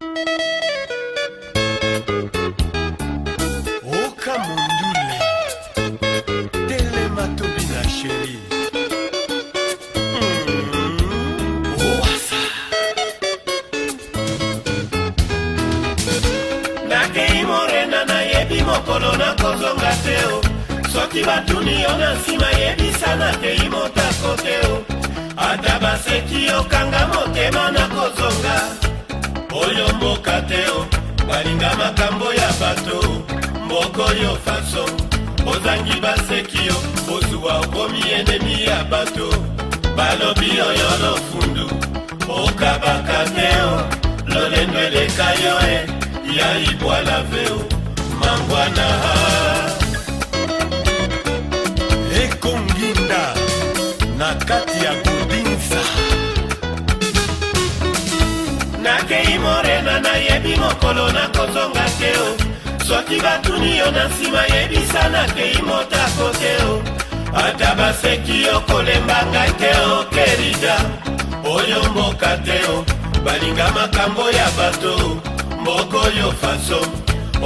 Hmm. Oh, mokolo nakozonga te o soki batuni yo na nsima yebisana tei motako te o ata baseki okanga motema nakozonga bayoka te o balinga makambo ya bato mboko yo faso ozangi baseki yo ozwa okomi enemi ya bato balobi oyo lofundu okabaka te o lolendo eleka yo e ya ibwala ve o nakei morena nayebi mokolo nakozonga te o soki batuni yo na nsima yebisa nakei motako te o ata baseki yo kolemba ngai te o kerida oyo mboka te o balinga makambo ya bato mboko yo faso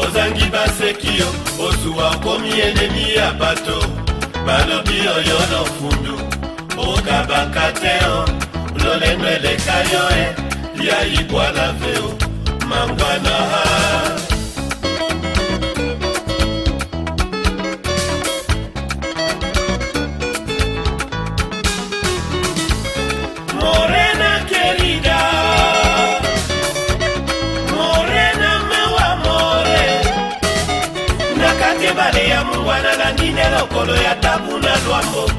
ozangi baseki yo osuwa okomi enemi ya bato balobi oyo nofundu okabaka te o lolendo eleka yo e ya ibwala veo mangwana bandine ya tabu na lwambo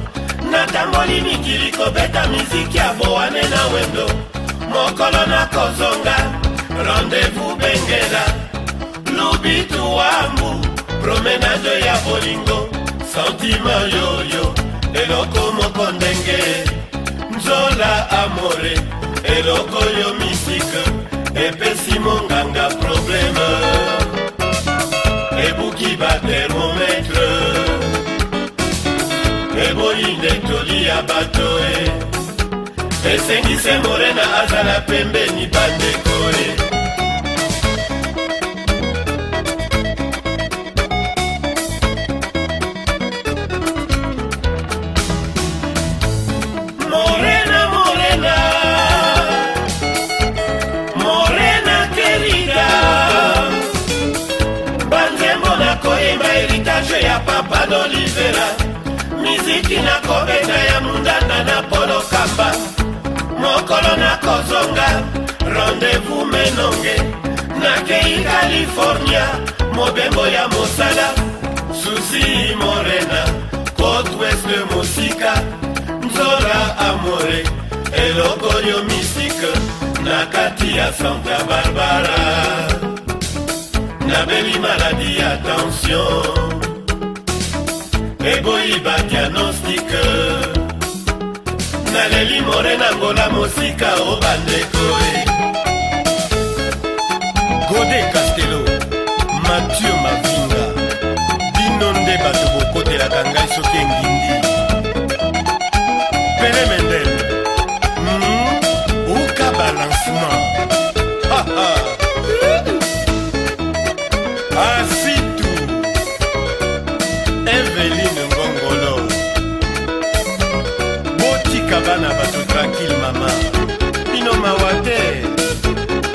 natangoli mikili kobeta miziki ya boane na wendo mokolo nakozonga rendez-vous bengela lubitu wambu promenade ya bolingo santima yoyo eloko moko ndenge nzola amore eloko yo misike epesi monganga probleme ebuki batermometre eboyi nde toli ya bato e eh. esengise morena azala pembeni bandekore miziki nakobeta ya mundanda na polokamba nonga rendez-vous menonge nakei california mobembo ya mosala susi morena côte ouest de mosika nzora amore eloko yo misike na kati ya santa barbara nabeli maladi ya tension eboyi badiagnostike naleli morena ngola mosika o bandeko e gode castelo mathieu mavinga bino nde bato bokotelaka ngai soki engini bana bato tranquille mama bino mawa te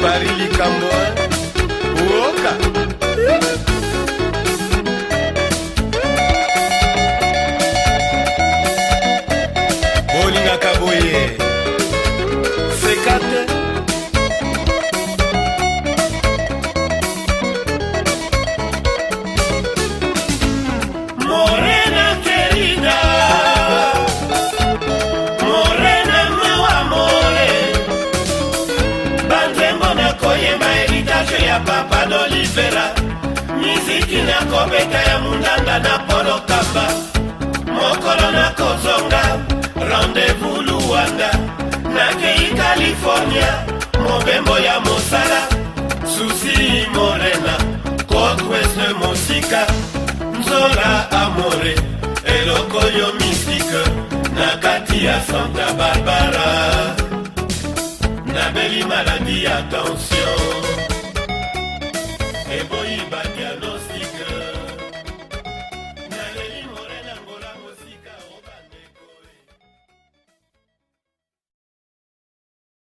pari likambo oka ya papa dolivera miziki nakobeta ya mundanda na polokamba mokolo nakozonga rendez-vous luwanda nakei california mobembo ya mosala susi morena kokwese mosika nzola amore eloko yo mistike na kati ya santa barbara nabeli maladi ya tension